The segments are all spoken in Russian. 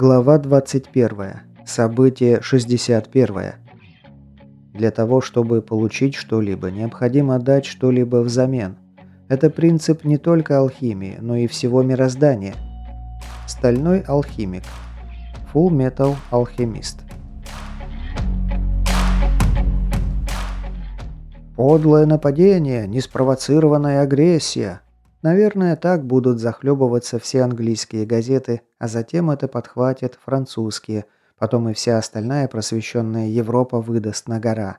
Глава 21. Событие 61. Для того, чтобы получить что-либо, необходимо дать что-либо взамен. Это принцип не только алхимии, но и всего мироздания. Стальной алхимик. Full Metal Alchemist. Подлое нападение, неспровоцированная агрессия, Наверное, так будут захлебываться все английские газеты, а затем это подхватят французские, потом и вся остальная просвещенная Европа выдаст на гора.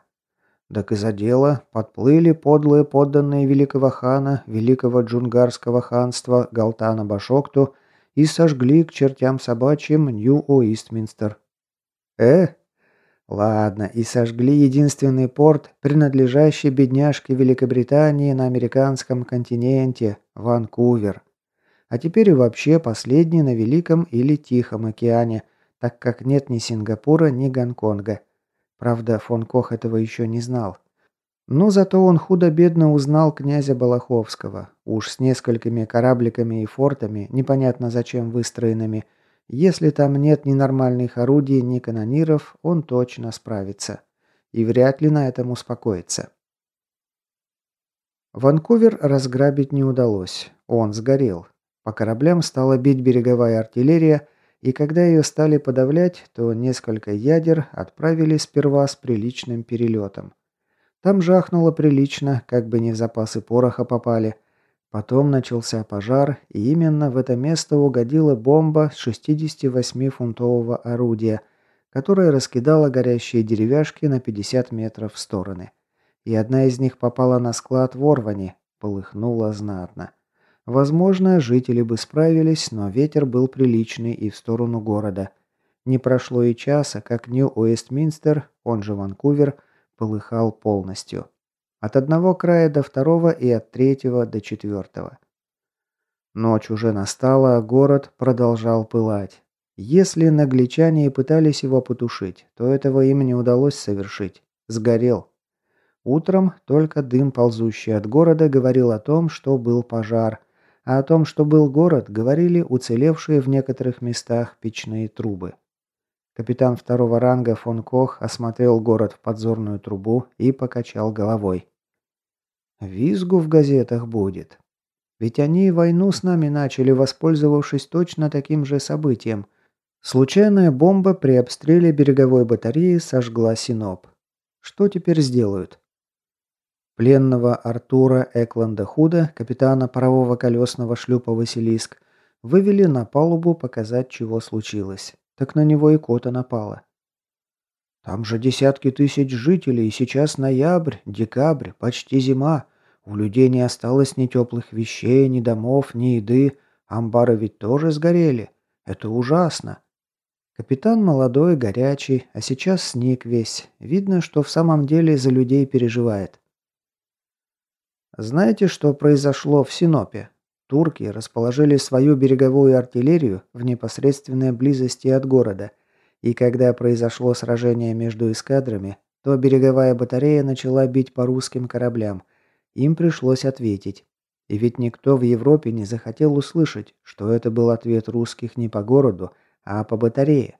Так и за дело подплыли подлые подданные великого хана, великого джунгарского ханства Галтана Башокту и сожгли к чертям собачьим Нью-Уистминстер. Э, Ладно, и сожгли единственный порт, принадлежащий бедняжке Великобритании на американском континенте, Ванкувер. А теперь и вообще последний на Великом или Тихом океане, так как нет ни Сингапура, ни Гонконга. Правда, фон Кох этого еще не знал. Но зато он худо-бедно узнал князя Балаховского, уж с несколькими корабликами и фортами, непонятно зачем выстроенными, если там нет ни нормальных орудий, ни канониров, он точно справится. И вряд ли на этом успокоится. Ванкувер разграбить не удалось. Он сгорел. По кораблям стала бить береговая артиллерия, и когда ее стали подавлять, то несколько ядер отправили сперва с приличным перелетом. Там жахнуло прилично, как бы не в запасы пороха попали – Потом начался пожар, и именно в это место угодила бомба с 68-фунтового орудия, которая раскидала горящие деревяшки на 50 метров в стороны. И одна из них попала на склад в Орване, полыхнула знатно. Возможно, жители бы справились, но ветер был приличный и в сторону города. Не прошло и часа, как Нью-Уэстминстер, он же Ванкувер, полыхал полностью. От одного края до второго и от третьего до четвертого. Ночь уже настала, а город продолжал пылать. Если нагличане и пытались его потушить, то этого им не удалось совершить. Сгорел. Утром только дым, ползущий от города, говорил о том, что был пожар, а о том, что был город, говорили уцелевшие в некоторых местах печные трубы. Капитан второго ранга фон Кох осмотрел город в подзорную трубу и покачал головой. Визгу в газетах будет. Ведь они войну с нами начали, воспользовавшись точно таким же событием. Случайная бомба при обстреле береговой батареи сожгла Синоп. Что теперь сделают? Пленного Артура Экланда Худа, капитана парового колесного шлюпа «Василиск», вывели на палубу показать, чего случилось. Так на него и кота напала. Там же десятки тысяч жителей, сейчас ноябрь, декабрь, почти зима. У людей не осталось ни теплых вещей, ни домов, ни еды. Амбары ведь тоже сгорели. Это ужасно. Капитан молодой, горячий, а сейчас сник весь. Видно, что в самом деле за людей переживает. Знаете, что произошло в Синопе? Турки расположили свою береговую артиллерию в непосредственной близости от города, и когда произошло сражение между эскадрами, то береговая батарея начала бить по русским кораблям, им пришлось ответить. И ведь никто в Европе не захотел услышать, что это был ответ русских не по городу, а по батарее.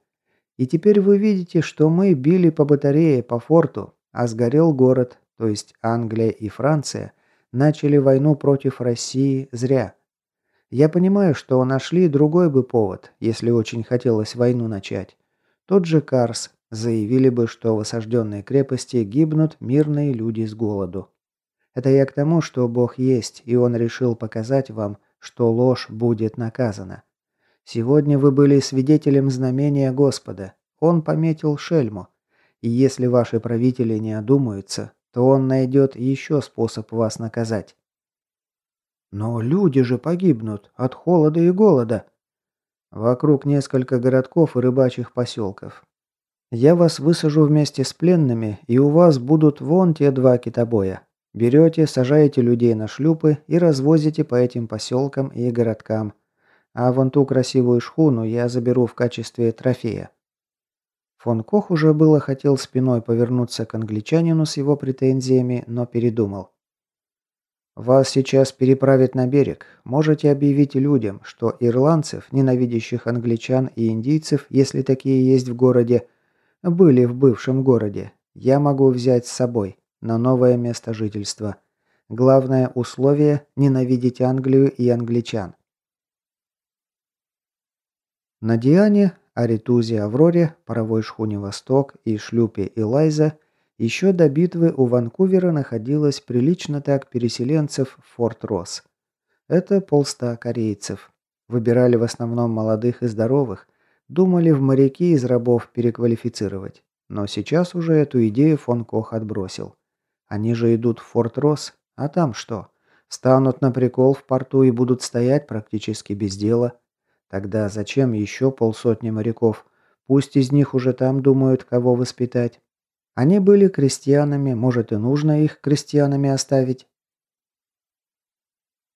И теперь вы видите, что мы били по батарее, по форту, а сгорел город, то есть Англия и Франция, начали войну против России зря. Я понимаю, что нашли другой бы повод, если очень хотелось войну начать. Тот же Карс заявили бы, что в осажденной крепости гибнут мирные люди с голоду. Это я к тому, что Бог есть, и Он решил показать вам, что ложь будет наказана. Сегодня вы были свидетелем знамения Господа. Он пометил шельму. И если ваши правители не одумаются, то он найдет еще способ вас наказать. Но люди же погибнут от холода и голода. Вокруг несколько городков и рыбачьих поселков. Я вас высажу вместе с пленными, и у вас будут вон те два китобоя. Берете, сажаете людей на шлюпы и развозите по этим поселкам и городкам. А вон ту красивую шхуну я заберу в качестве трофея. Фон Кох уже было хотел спиной повернуться к англичанину с его претензиями, но передумал. Вас сейчас переправят на берег. Можете объявить людям, что ирландцев, ненавидящих англичан и индийцев, если такие есть в городе, были в бывшем городе, я могу взять с собой на новое место жительства. Главное условие – ненавидеть Англию и англичан. На Диане, Аритузе Авроре, паровой шхуне «Восток» и шлюпе «Элайза» еще до битвы у Ванкувера находилось прилично так переселенцев в Форт Росс. Это полста корейцев. Выбирали в основном молодых и здоровых, думали в моряки из рабов переквалифицировать. Но сейчас уже эту идею фон Кох отбросил. Они же идут в Форт Росс, а там что? Станут на прикол в порту и будут стоять практически без дела. Тогда зачем еще полсотни моряков? Пусть из них уже там думают, кого воспитать. Они были крестьянами, может и нужно их крестьянами оставить.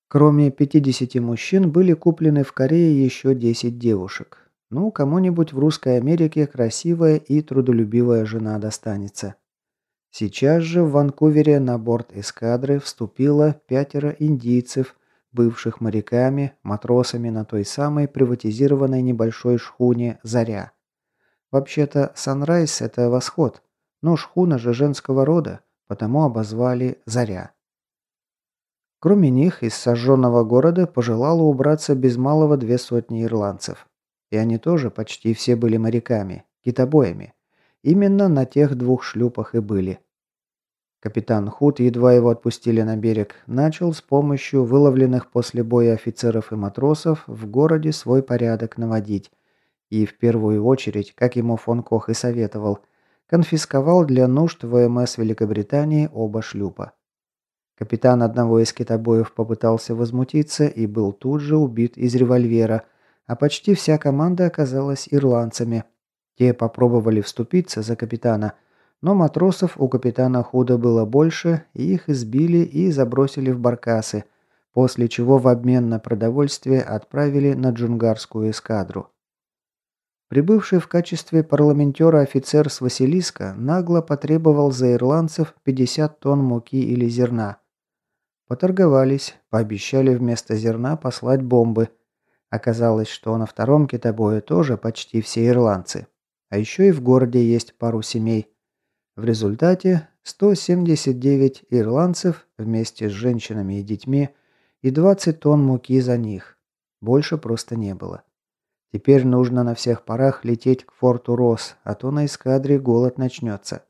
Кроме 50 мужчин были куплены в Корее еще 10 девушек. Ну, кому-нибудь в Русской Америке красивая и трудолюбивая жена достанется. Сейчас же в Ванкувере на борт эскадры вступило пятеро индийцев, бывших моряками, матросами на той самой приватизированной небольшой шхуне «Заря». Вообще-то «Санрайз» — это восход, но шхуна же женского рода, потому обозвали «Заря». Кроме них, из сожженного города пожелало убраться без малого две сотни ирландцев. И они тоже почти все были моряками, китобоями. Именно на тех двух шлюпах и были. Капитан Худ, едва его отпустили на берег, начал с помощью выловленных после боя офицеров и матросов в городе свой порядок наводить. И в первую очередь, как ему фон Кох и советовал, конфисковал для нужд ВМС Великобритании оба шлюпа. Капитан одного из китобоев попытался возмутиться и был тут же убит из револьвера, а почти вся команда оказалась ирландцами. Те попробовали вступиться за капитана – но матросов у капитана Худа было больше, и их избили и забросили в баркасы, после чего в обмен на продовольствие отправили на джунгарскую эскадру. Прибывший в качестве парламентера офицер с Василиска нагло потребовал за ирландцев 50 тонн муки или зерна. Поторговались, пообещали вместо зерна послать бомбы. Оказалось, что на втором китобое тоже почти все ирландцы. А еще и в городе есть пару семей – в результате 179 ирландцев вместе с женщинами и детьми и 20 тонн муки за них. Больше просто не было. Теперь нужно на всех парах лететь к форту Росс, а то на эскадре голод начнется.